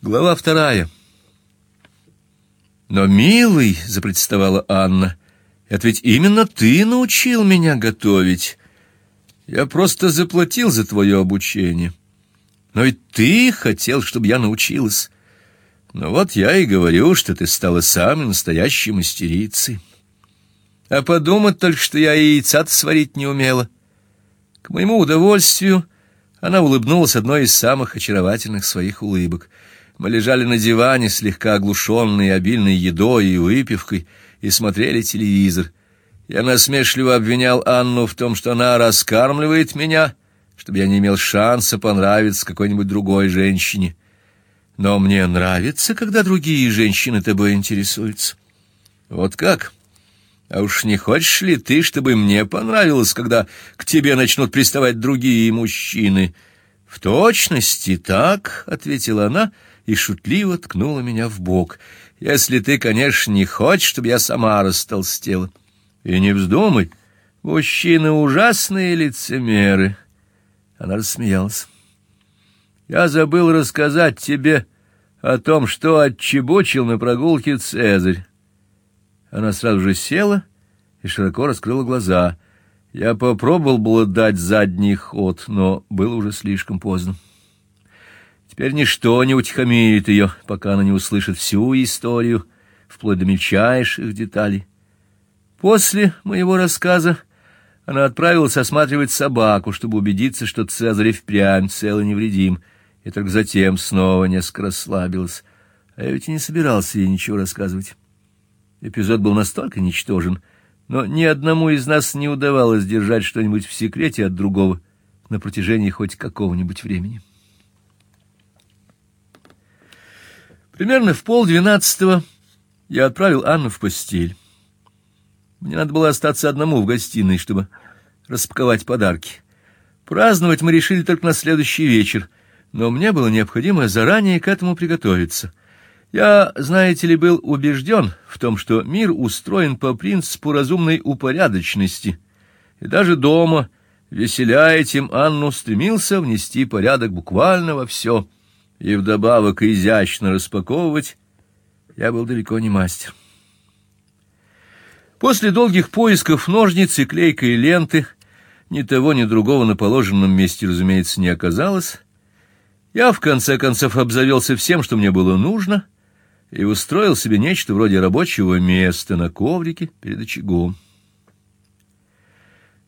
Глава вторая. Но, милый, запротестовала Анна, это ведь именно ты научил меня готовить. Я просто заплатил за твое обучение. Но ведь ты хотел, чтобы я научилась. Ну вот я и говорю, что ты стала самой настоящей мастерицей. А подумать только, что я и яйца сварить не умела. К моему удовольствию она улыбнулась одной из самых очаровательных своих улыбок. Мы лежали на диване, слегка оглушенные обильной едой и выпивкой, и смотрели телевизор. Я насмешливо обвинял Анну в том, что она раскармливает меня, чтобы я не имел шанса понравиться какой-нибудь другой женщине. Но мне нравится, когда другие женщины тобой интересуются. Вот как? А уж не хочешь ли ты, чтобы мне понравилось, когда к тебе начнут приставать другие мужчины? В точности так, ответила она и шутливо ткнула меня в бок. Если ты, конечно, не хочешь, чтобы я сама растолстела. И не вздумай, мужчины ужасные лицемеры. Она рассмеялась. Я забыл рассказать тебе о том, что отчебучил на прогулке Цезарь. Она сразу же села и широко раскрыла глаза. Я попробовал было дать задний ход, но было уже слишком поздно. Теперь ничто не утихомирит ее, пока она не услышит всю историю, вплоть до мельчайших деталей. После моего рассказа она отправилась осматривать собаку, чтобы убедиться, что Цезарь впрямь цел и невредим, и только затем снова несколько расслабилась. А я ведь и не собирался ей ничего рассказывать. Эпизод был настолько ничтожен, но ни одному из нас не удавалось держать что-нибудь в секрете от другого на протяжении хоть какого-нибудь времени. Примерно в полдвенадцатого я отправил Анну в постель. Мне надо было остаться одному в гостиной, чтобы распаковать подарки. Праздновать мы решили только на следующий вечер, но мне было необходимо заранее к этому приготовиться. Я, знаете ли, был убежден в том, что мир устроен по принципу разумной упорядоченности, и даже дома, веселя этим, Анну стремился внести порядок буквально во все и вдобавок изящно распаковывать, я был далеко не мастер. После долгих поисков ножниц и клейкой ленты ни того, ни другого на положенном месте, разумеется, не оказалось. Я в конце концов обзавелся всем, что мне было нужно, и устроил себе нечто вроде рабочего места на коврике перед очагом.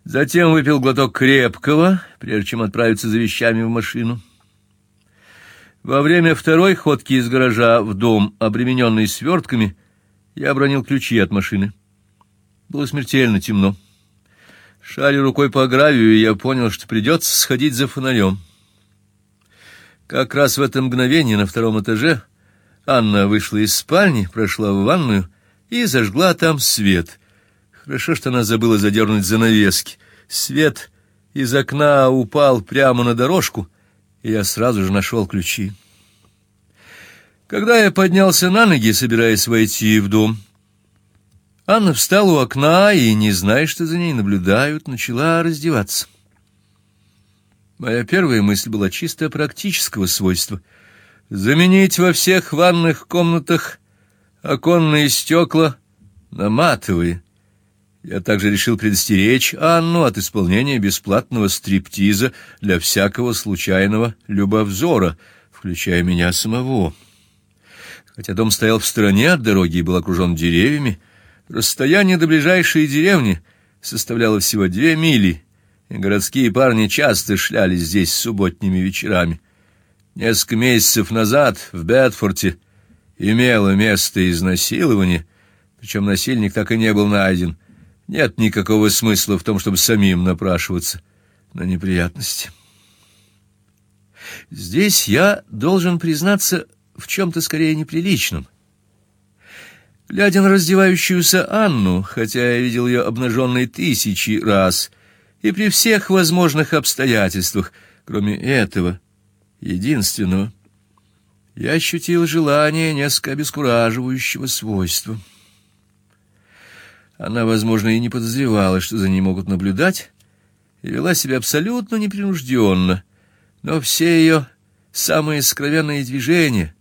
Затем выпил глоток крепкого, прежде чем отправиться за вещами в машину. Во время второй ходки из гаража в дом, обремененный свертками, я обронил ключи от машины. Было смертельно темно. Шаря рукой по гравию, я понял, что придется сходить за фонарем. Как раз в это мгновение на втором этаже Анна вышла из спальни, прошла в ванную и зажгла там свет. Хорошо, что она забыла задернуть занавески. Свет из окна упал прямо на дорожку — и я сразу же нашел ключи. Когда я поднялся на ноги, собираясь войти в дом, Анна встала у окна и, не зная, что за ней наблюдают, начала раздеваться. Моя первая мысль была чисто практического свойства — заменить во всех ванных комнатах оконные стекла на матовые — я также решил предостеречь Анну от исполнения бесплатного стриптиза для всякого случайного любовзора, включая меня самого. Хотя дом стоял в стороне от дороги и был окружен деревьями, расстояние до ближайшей деревни составляло всего две мили, и городские парни часто шлялись здесь субботними вечерами. Несколько месяцев назад в Бетфорте имело место изнасилование, причем насильник так и не был найден — нет никакого смысла в том, чтобы самим напрашиваться на неприятности. Здесь я должен признаться в чем то скорее неприличном. Глядя на раздевающуюся Анну, хотя я видел ее обнаженной тысячи раз, и при всех возможных обстоятельствах, кроме этого единственного, я ощутил желание несколько обескураживающего свойства. Она, возможно, и не подозревала, что за ней могут наблюдать, и вела себя абсолютно непринужденно, но все ее самые скровенные движения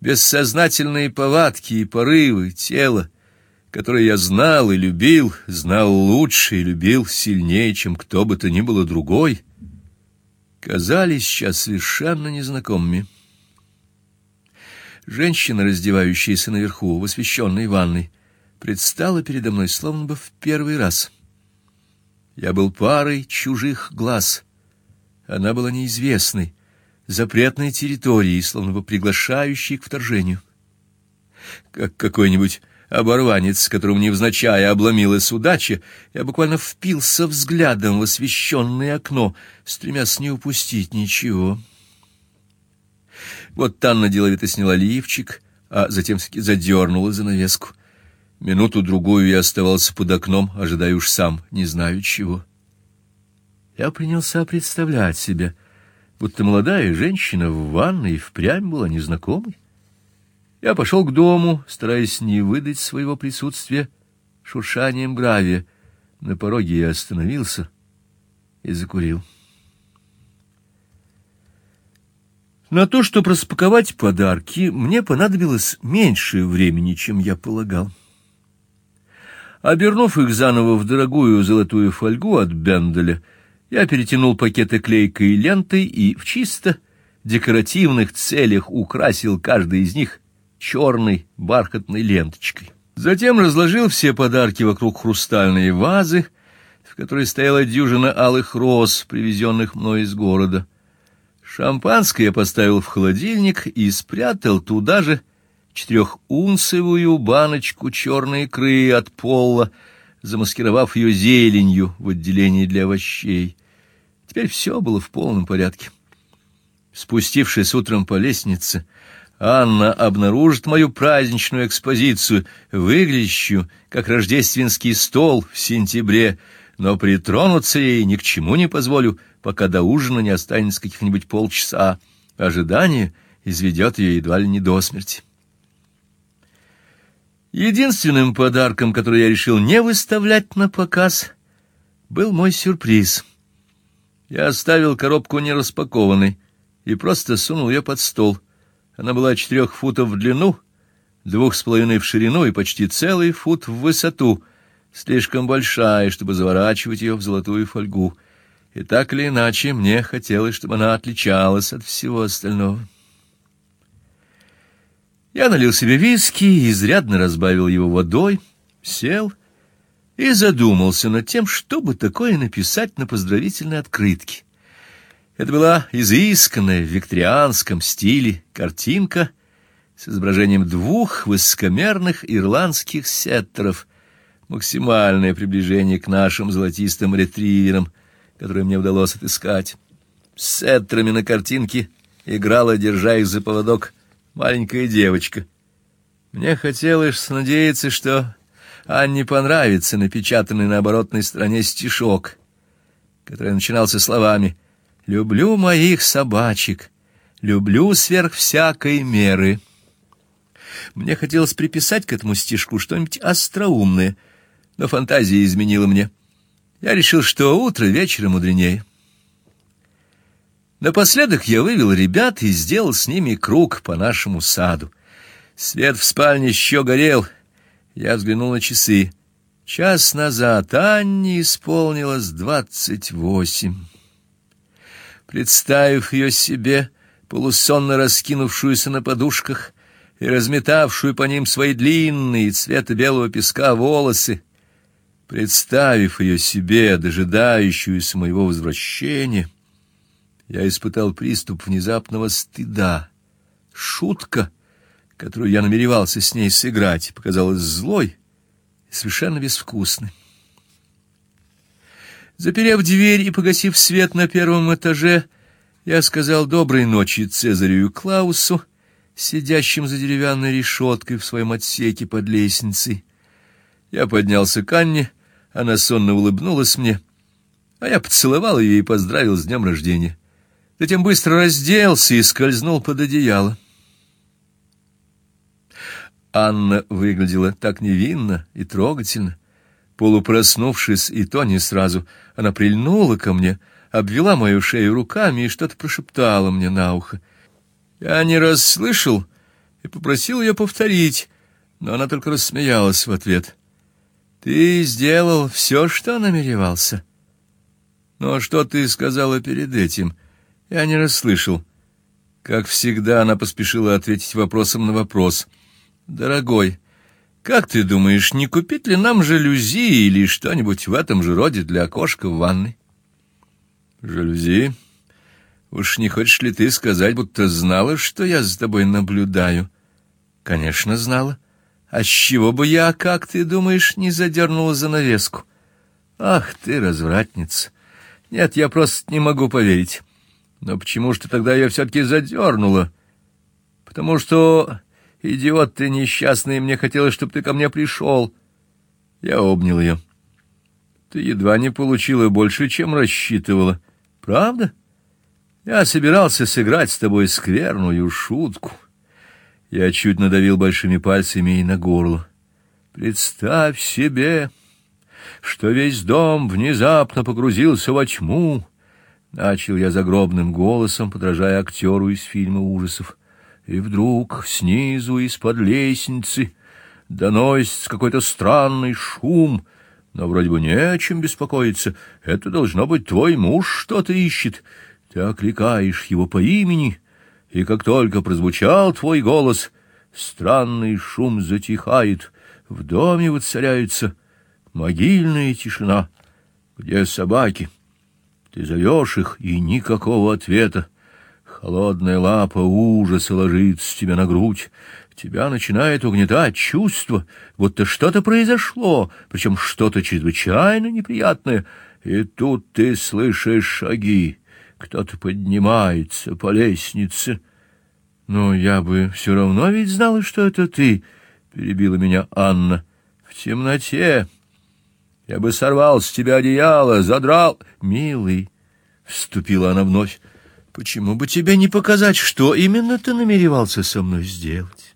бессознательные повадки и порывы тела, которые я знал и любил, знал лучше и любил сильнее, чем кто бы то ни было другой, казались сейчас совершенно незнакомыми. Женщина, раздевающаяся наверху в освещенной ванной, предстала передо мной словно бы в первый раз. Я был парой чужих глаз. Она была неизвестной, запретной территорией, словно бы приглашающей к вторжению. Как какой-нибудь оборванец, которому невзначай обломилась удача, я буквально впился взглядом в освещенное окно, стремясь не упустить ничего. Вот Танна деловито сняла лифчик, а затем задернула занавеску. Минуту-другую я оставался под окном, ожидая уж сам, не знаю чего. Я принялся представлять себе, будто молодая женщина в ванной впрямь была незнакомой. Я пошел к дому, стараясь не выдать своего присутствия шуршанием гравия. На пороге я остановился и закурил. На то, чтобы распаковать подарки, мне понадобилось меньше времени, чем я полагал. Обернув их заново в дорогую золотую фольгу от Бенделя, я перетянул пакеты клейкой лентой и в чисто декоративных целях украсил каждый из них черной бархатной ленточкой. Затем разложил все подарки вокруг хрустальной вазы, в которой стояла дюжина алых роз, привезенных мной из города. Шампанское я поставил в холодильник и спрятал туда же четырехунцевую баночку черной икры от пола, замаскировав ее зеленью в отделении для овощей. Теперь все было в полном порядке. Спустившись утром по лестнице, Анна обнаружит мою праздничную экспозицию, выглядящую как рождественский стол в сентябре, но притронуться ей ни к чему не позволю, пока до ужина не останется каких-нибудь полчаса. Ожидание изведет ее едва ли не до смерти. Единственным подарком, который я решил не выставлять на показ, был мой сюрприз. Я оставил коробку нераспакованной и просто сунул ее под стол. Она была четырех футов в длину, двух с половиной в ширину и почти целый фут в высоту, слишком большая, чтобы заворачивать ее в золотую фольгу. И так или иначе мне хотелось, чтобы она отличалась от всего остального. Я налил себе виски, изрядно разбавил его водой, сел и задумался над тем, что бы такое написать на поздравительной открытке. Это была изысканная в викторианском стиле картинка с изображением двух высокомерных ирландских сеттеров, максимальное приближение к нашим золотистым ретриверам, которые мне удалось отыскать. С сеттерами на картинке играла, держа их за поводок, маленькая девочка. Мне хотелось надеяться, что Анне понравится напечатанный на оборотной стороне стишок, который начинался словами Люблю моих собачек, люблю сверх всякой меры. Мне хотелось приписать к этому стишку что-нибудь остроумное, но фантазия изменила мне. Я решил, что утро вечером мудренее. Напоследок я вывел ребят и сделал с ними круг по нашему саду. Свет в спальне еще горел. Я взглянул на часы. Час назад Анне исполнилось двадцать восемь. Представив ее себе, полусонно раскинувшуюся на подушках и разметавшую по ним свои длинные цвета белого песка волосы, представив ее себе, дожидающуюся моего возвращения, я испытал приступ внезапного стыда. Шутка, которую я намеревался с ней сыграть, показалась злой и совершенно безвкусной. Заперев дверь и погасив свет на первом этаже, я сказал доброй ночи Цезарю и Клаусу, сидящим за деревянной решеткой в своем отсеке под лестницей. Я поднялся к Анне, она сонно улыбнулась мне, а я поцеловал ее и поздравил с днем рождения. Затем быстро разделся и скользнул под одеяло. Анна выглядела так невинно и трогательно. Полупроснувшись, и то не сразу, она прильнула ко мне, обвела мою шею руками и что-то прошептала мне на ухо. Я не расслышал и попросил ее повторить, но она только рассмеялась в ответ. Ты сделал все, что намеревался. Но что ты сказала перед этим? Я не расслышал. Как всегда, она поспешила ответить вопросом на вопрос. Дорогой, как ты думаешь, не купить ли нам жалюзи или что-нибудь в этом же роде для окошка в ванной? Жалюзи? Уж не хочешь ли ты сказать, будто знала, что я за тобой наблюдаю? Конечно, знала. А с чего бы я, как ты думаешь, не задернула занавеску? Ах ты, развратница! Нет, я просто не могу поверить. Но почему же ты тогда ее все-таки задернула? Потому что, идиот ты несчастный, мне хотелось, чтобы ты ко мне пришел. Я обнял ее. Ты едва не получила больше, чем рассчитывала. Правда? Я собирался сыграть с тобой скверную шутку. Я чуть надавил большими пальцами ей на горло. Представь себе, что весь дом внезапно погрузился во тьму. Начал я загробным голосом, подражая актеру из фильма ужасов. И вдруг снизу из-под лестницы доносится какой-то странный шум, но вроде бы не о чем беспокоиться. Это должно быть твой муж что-то ищет. Ты окликаешь его по имени, и как только прозвучал твой голос, странный шум затихает, в доме воцаряется могильная тишина. Где собаки? Ты зовешь их, и никакого ответа. Холодная лапа ужаса ложится тебе на грудь. Тебя начинает угнетать чувство, будто что-то произошло, причем что-то чрезвычайно неприятное. И тут ты слышишь шаги кто-то поднимается по лестнице. Но я бы все равно ведь знала, что это ты, перебила меня Анна. В темноте я бы сорвал с тебя одеяло, задрал, милый, вступила она вновь. Почему бы тебе не показать, что именно ты намеревался со мной сделать?